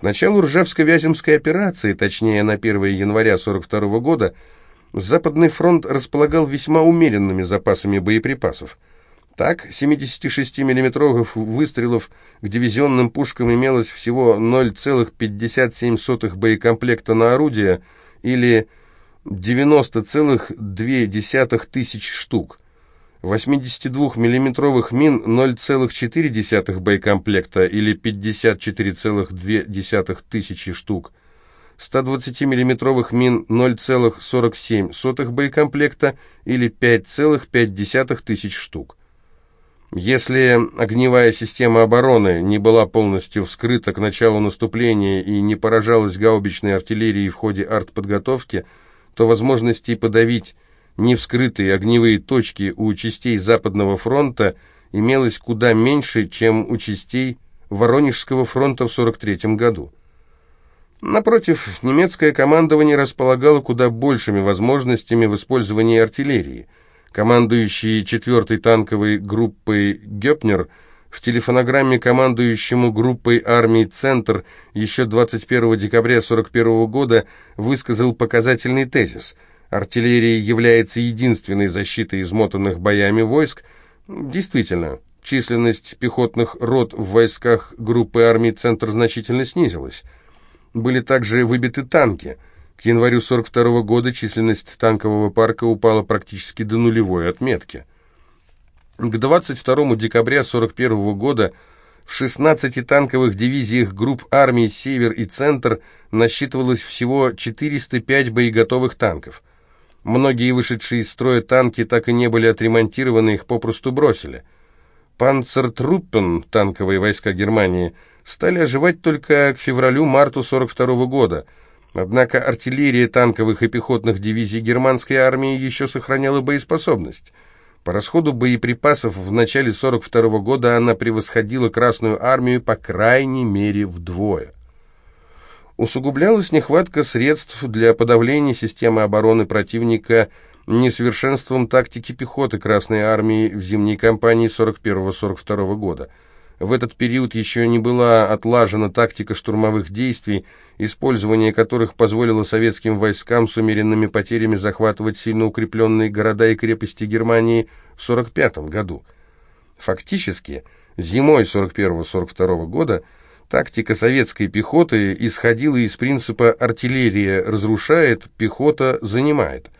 К началу Ржевско-Вяземской операции, точнее на 1 января 1942 года, Западный фронт располагал весьма умеренными запасами боеприпасов. Так, 76 миллиметровых выстрелов к дивизионным пушкам имелось всего 0,57 боекомплекта на орудие или 90,2 тысяч штук. 82 миллиметровых мин 0,4 боекомплекта или 54,2 тысячи штук. 120 миллиметровых мин 0,47 боекомплекта или 5,5 тысяч штук. Если огневая система обороны не была полностью вскрыта к началу наступления и не поражалась гаубичной артиллерией в ходе артподготовки, то возможностей подавить невскрытые огневые точки у частей Западного фронта имелось куда меньше, чем у частей Воронежского фронта в 43 году. Напротив, немецкое командование располагало куда большими возможностями в использовании артиллерии – командующий 4-й танковой группой Гёпнер в телефонограмме командующему группой армий «Центр» еще 21 декабря 1941 года высказал показательный тезис «Артиллерия является единственной защитой измотанных боями войск». Действительно, численность пехотных рот в войсках группы армий «Центр» значительно снизилась. Были также выбиты танки – к январю 42 года численность танкового парка упала практически до нулевой отметки. К 22 декабря 41 года в 16 танковых дивизиях групп армий «Север» и «Центр» насчитывалось всего 405 боеготовых танков. Многие вышедшие из строя танки так и не были отремонтированы, их попросту бросили. Панцертруппен, танковые войска Германии, стали оживать только к февралю-марту 42 года – Однако артиллерия танковых и пехотных дивизий германской армии еще сохраняла боеспособность. По расходу боеприпасов в начале 42 -го года она превосходила Красную армию по крайней мере вдвое. Усугублялась нехватка средств для подавления системы обороны противника несовершенством тактики пехоты Красной армии в зимней кампании 41-42 года. В этот период еще не была отлажена тактика штурмовых действий, использование которых позволило советским войскам с умеренными потерями захватывать сильно укрепленные города и крепости Германии в 1945 году. Фактически, зимой 1941-1942 года тактика советской пехоты исходила из принципа «артиллерия разрушает, пехота занимает».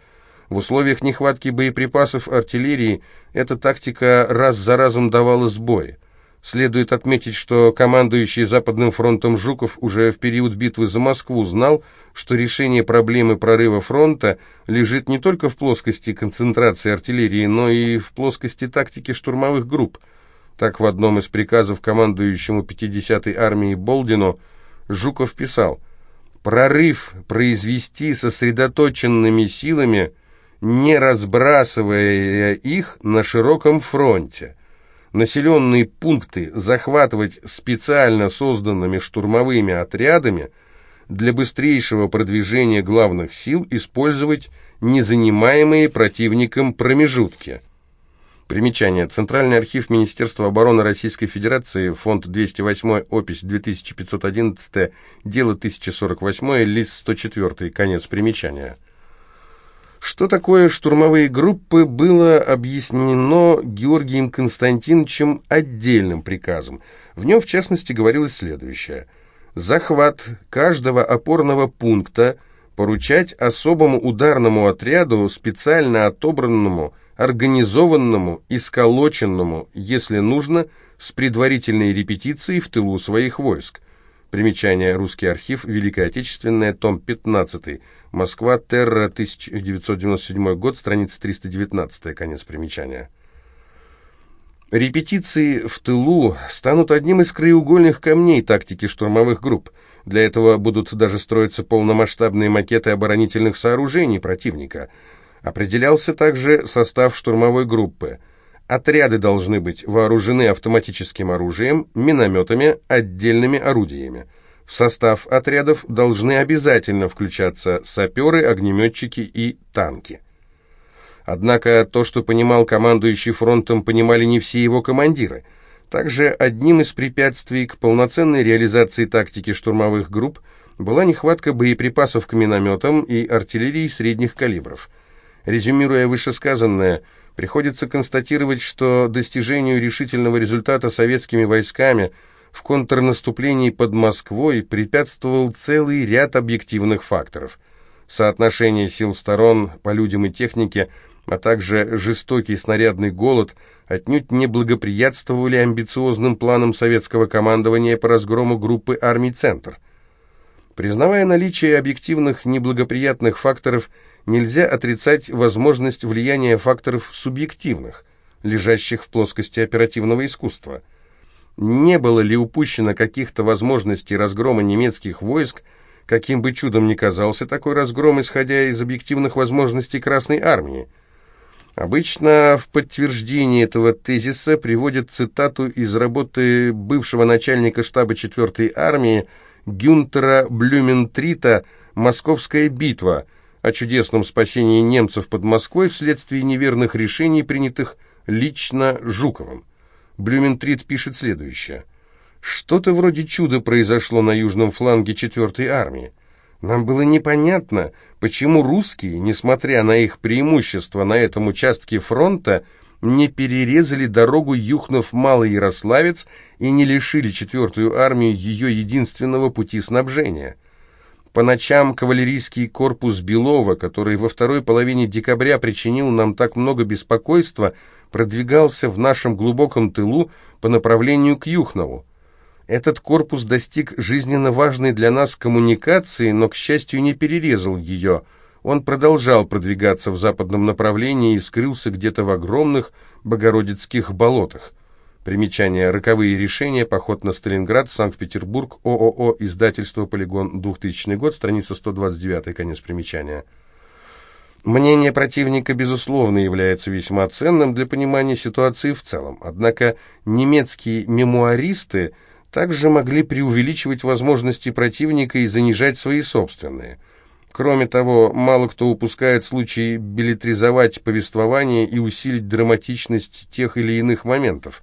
В условиях нехватки боеприпасов артиллерии эта тактика раз за разом давала сбои. Следует отметить, что командующий Западным фронтом Жуков уже в период битвы за Москву знал, что решение проблемы прорыва фронта лежит не только в плоскости концентрации артиллерии, но и в плоскости тактики штурмовых групп. Так в одном из приказов командующему 50-й армией Болдину Жуков писал «Прорыв произвести сосредоточенными силами, не разбрасывая их на широком фронте» населенные пункты захватывать специально созданными штурмовыми отрядами, для быстрейшего продвижения главных сил использовать незанимаемые противником промежутки. Примечание. Центральный архив Министерства обороны Российской Федерации, фонд 208, опись 2511, дело 1048, лист 104, конец примечания. Что такое штурмовые группы, было объяснено Георгием Константиновичем отдельным приказом. В нем, в частности, говорилось следующее. Захват каждого опорного пункта поручать особому ударному отряду, специально отобранному, организованному и сколоченному, если нужно, с предварительной репетицией в тылу своих войск. Примечание «Русский архив», Великая Отечественная, том 15 Москва, Терра, 1997 год, страница 319, конец примечания. Репетиции в тылу станут одним из краеугольных камней тактики штурмовых групп. Для этого будут даже строиться полномасштабные макеты оборонительных сооружений противника. Определялся также состав штурмовой группы. Отряды должны быть вооружены автоматическим оружием, минометами, отдельными орудиями. В состав отрядов должны обязательно включаться саперы, огнеметчики и танки. Однако то, что понимал командующий фронтом, понимали не все его командиры. Также одним из препятствий к полноценной реализации тактики штурмовых групп была нехватка боеприпасов к минометам и артиллерии средних калибров. Резюмируя вышесказанное, приходится констатировать, что достижению решительного результата советскими войсками в контрнаступлении под Москвой препятствовал целый ряд объективных факторов. Соотношение сил сторон по людям и технике, а также жестокий снарядный голод отнюдь не благоприятствовали амбициозным планам советского командования по разгрому группы армий «Центр». Признавая наличие объективных неблагоприятных факторов, нельзя отрицать возможность влияния факторов субъективных, лежащих в плоскости оперативного искусства. Не было ли упущено каких-то возможностей разгрома немецких войск, каким бы чудом ни казался такой разгром, исходя из объективных возможностей Красной Армии? Обычно в подтверждение этого тезиса приводят цитату из работы бывшего начальника штаба 4-й армии Гюнтера Блюментрита «Московская битва» о чудесном спасении немцев под Москвой вследствие неверных решений, принятых лично Жуковым. Блюментрит пишет следующее. «Что-то вроде чуда произошло на южном фланге 4-й армии. Нам было непонятно, почему русские, несмотря на их преимущество на этом участке фронта, не перерезали дорогу Юхнов-Малый Ярославец и не лишили четвертую армию ее единственного пути снабжения. По ночам кавалерийский корпус Белова, который во второй половине декабря причинил нам так много беспокойства, продвигался в нашем глубоком тылу по направлению к Юхнову. Этот корпус достиг жизненно важной для нас коммуникации, но, к счастью, не перерезал ее – он продолжал продвигаться в западном направлении и скрылся где-то в огромных Богородицких болотах. Примечание. Роковые решения. Поход на Сталинград. Санкт-Петербург. ООО. Издательство «Полигон». 2000 год. Страница 129. Конец примечания. Мнение противника, безусловно, является весьма ценным для понимания ситуации в целом. Однако немецкие мемуаристы также могли преувеличивать возможности противника и занижать свои собственные – Кроме того, мало кто упускает случай билетризовать повествование и усилить драматичность тех или иных моментов.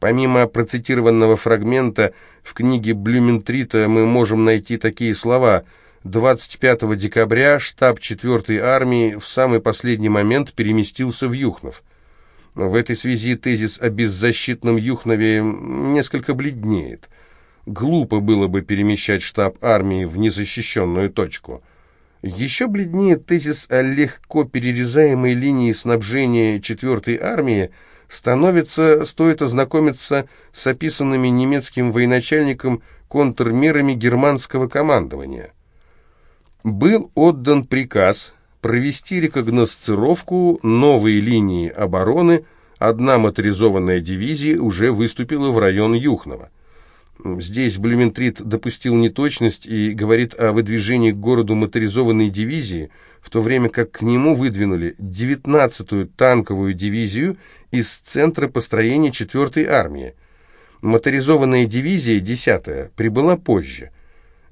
Помимо процитированного фрагмента, в книге Блюментрита мы можем найти такие слова «25 декабря штаб 4-й армии в самый последний момент переместился в Юхнов». В этой связи тезис о беззащитном Юхнове несколько бледнеет. Глупо было бы перемещать штаб армии в незащищенную точку – еще бледнее тезис о легко перерезаемой линии снабжения 4-й армии становится, стоит ознакомиться с описанными немецким военачальником контрмерами германского командования. Был отдан приказ провести рекогносцировку новой линии обороны, одна моторизованная дивизия уже выступила в район Юхнова. Здесь Блюментрит допустил неточность и говорит о выдвижении к городу моторизованной дивизии, в то время как к нему выдвинули 19-ю танковую дивизию из центра построения 4-й армии. Моторизованная дивизия, 10-я, прибыла позже.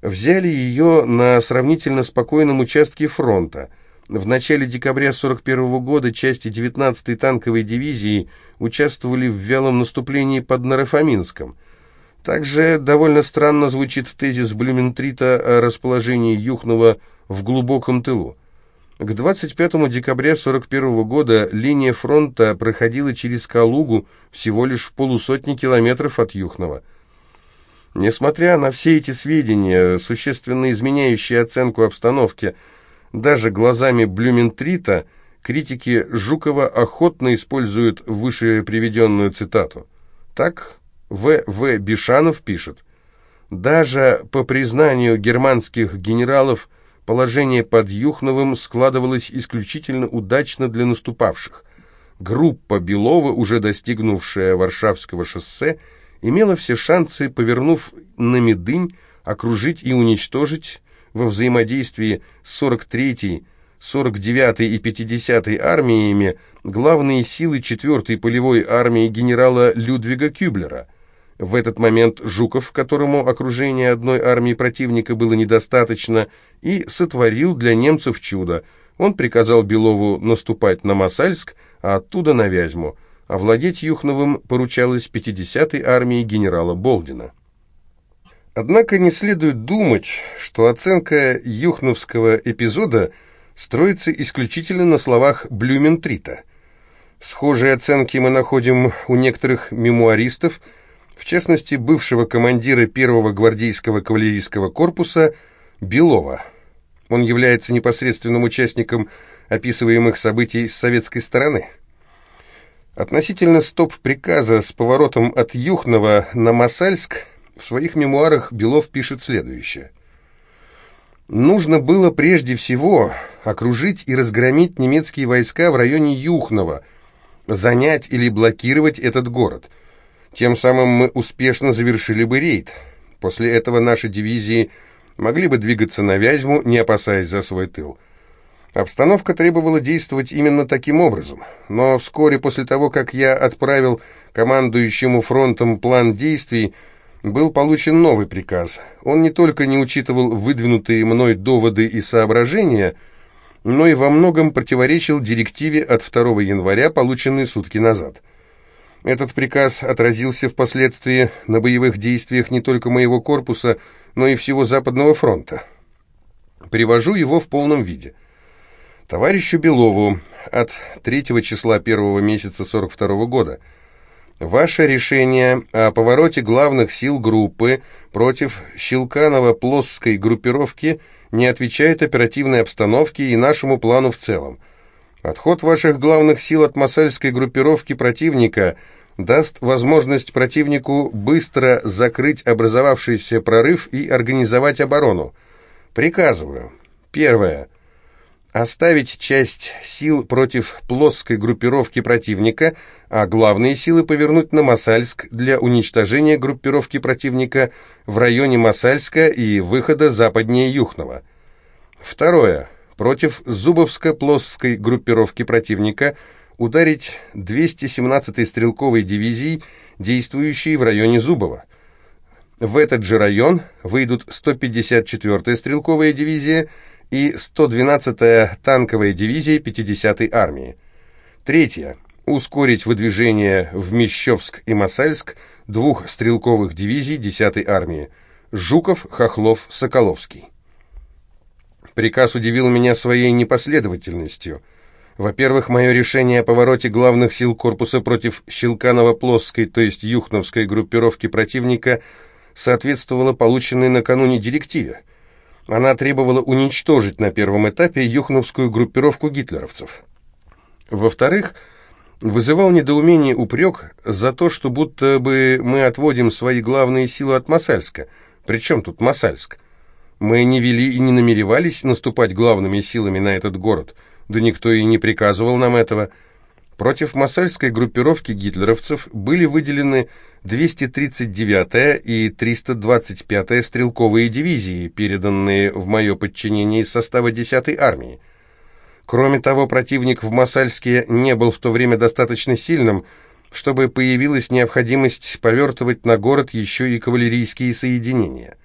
Взяли ее на сравнительно спокойном участке фронта. В начале декабря 41 -го года части 19-й танковой дивизии участвовали в вялом наступлении под Нарафаминском – также довольно странно звучит тезис Блюментрита о расположении Юхнова в глубоком тылу. К 25 декабря 1941 года линия фронта проходила через Калугу всего лишь в полусотни километров от Юхнова. Несмотря на все эти сведения, существенно изменяющие оценку обстановки, даже глазами Блюментрита критики Жукова охотно используют выше приведенную цитату. Так, в. В. Бишанов пишет, «Даже по признанию германских генералов положение под Юхновым складывалось исключительно удачно для наступавших. Группа Белова, уже достигнувшая Варшавского шоссе, имела все шансы, повернув на Медынь, окружить и уничтожить во взаимодействии с 43-й, 49-й и 50-й армиями главные силы 4-й полевой армии генерала Людвига Кюблера – в этот момент Жуков, которому окружение одной армии противника было недостаточно, и сотворил для немцев чудо. Он приказал Белову наступать на Масальск, а оттуда на Вязьму. Овладеть Юхновым поручалось 50-й армии генерала Болдина. Однако не следует думать, что оценка юхновского эпизода строится исключительно на словах Блюментрита. Схожие оценки мы находим у некоторых мемуаристов, в частности, бывшего командира первого гвардейского кавалерийского корпуса Белова. Он является непосредственным участником описываемых событий с советской стороны. Относительно стоп-приказа с поворотом от Юхнова на Масальск в своих мемуарах Белов пишет следующее. «Нужно было прежде всего окружить и разгромить немецкие войска в районе Юхнова, занять или блокировать этот город. Тем самым мы успешно завершили бы рейд. После этого наши дивизии могли бы двигаться на Вязьму, не опасаясь за свой тыл. Обстановка требовала действовать именно таким образом, но вскоре после того, как я отправил командующему фронтом план действий, был получен новый приказ. Он не только не учитывал выдвинутые мной доводы и соображения, но и во многом противоречил директиве от 2 января, полученной сутки назад. Этот приказ отразился впоследствии на боевых действиях не только моего корпуса, но и всего Западного фронта. Привожу его в полном виде. Товарищу Белову от 3 числа первого месяца 42 года – Ваше решение о повороте главных сил группы против Щелканова-Плосской группировки не отвечает оперативной обстановке и нашему плану в целом. Отход ваших главных сил от Масальской группировки противника даст возможность противнику быстро закрыть образовавшийся прорыв и организовать оборону. Приказываю. Первое оставить часть сил против плоской группировки противника, а главные силы повернуть на Масальск для уничтожения группировки противника в районе Масальска и выхода западнее Юхнова. Второе. Против Зубовско-Плосской группировки противника ударить 217-й стрелковой дивизией, действующей в районе Зубова. В этот же район выйдут 154-я стрелковая дивизия, и 112-я танковая дивизия 50-й армии. Третье. Ускорить выдвижение в Мещовск и Масальск двух стрелковых дивизий 10-й армии. Жуков, Хохлов, Соколовский. Приказ удивил меня своей непоследовательностью. Во-первых, мое решение о повороте главных сил корпуса против Щелканова-Плосской, то есть Юхновской группировки противника, соответствовало полученной накануне директиве. Она требовала уничтожить на первом этапе юхновскую группировку гитлеровцев. Во-вторых, вызывал недоумение упрек за то, что будто бы мы отводим свои главные силы от Масальска. Причем тут Масальск? Мы не вели и не намеревались наступать главными силами на этот город, да никто и не приказывал нам этого. Против масальской группировки гитлеровцев были выделены 239-я и 325-я стрелковые дивизии, переданные в мое подчинение из состава 10-й армии. Кроме того, противник в Масальске не был в то время достаточно сильным, чтобы появилась необходимость повертывать на город еще и кавалерийские соединения.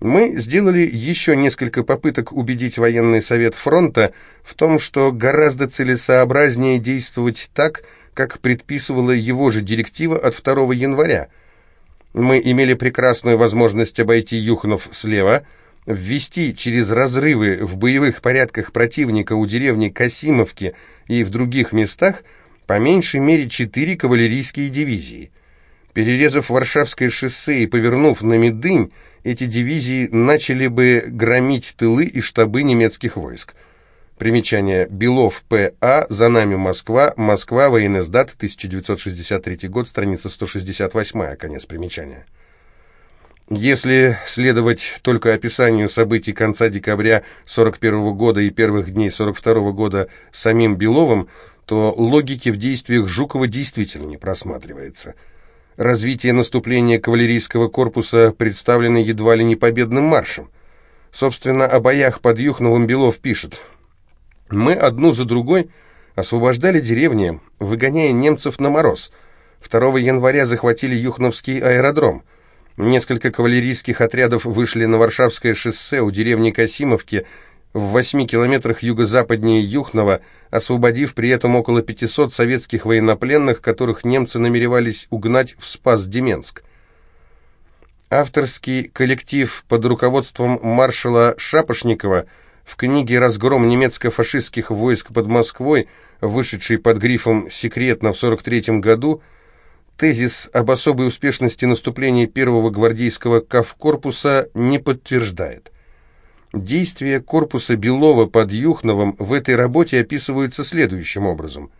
Мы сделали еще несколько попыток убедить военный совет фронта в том, что гораздо целесообразнее действовать так, как предписывала его же директива от 2 января. Мы имели прекрасную возможность обойти Юхнов слева, ввести через разрывы в боевых порядках противника у деревни Касимовки и в других местах по меньшей мере четыре кавалерийские дивизии. Перерезав Варшавское шоссе и повернув на Медынь, эти дивизии начали бы громить тылы и штабы немецких войск. Примечание. Белов П.А. За нами Москва. Москва. Военноздат. 1963 год. Страница 168. Конец примечания. Если следовать только описанию событий конца декабря 41 года и первых дней 42 года самим Беловым, то логики в действиях Жукова действительно не просматривается – развитие наступления кавалерийского корпуса представлено едва ли не победным маршем. Собственно, о боях под Юхновым Белов пишет. «Мы одну за другой освобождали деревни, выгоняя немцев на мороз. 2 января захватили Юхновский аэродром. Несколько кавалерийских отрядов вышли на Варшавское шоссе у деревни Касимовки, в 8 километрах юго-западнее Юхнова, освободив при этом около 500 советских военнопленных, которых немцы намеревались угнать в Спас-Деменск. Авторский коллектив под руководством маршала Шапошникова в книге «Разгром немецко-фашистских войск под Москвой», вышедшей под грифом «Секретно» в 43 году, тезис об особой успешности наступления первого гвардейского кавкорпуса не подтверждает. Действия корпуса Белова под Юхновым в этой работе описываются следующим образом –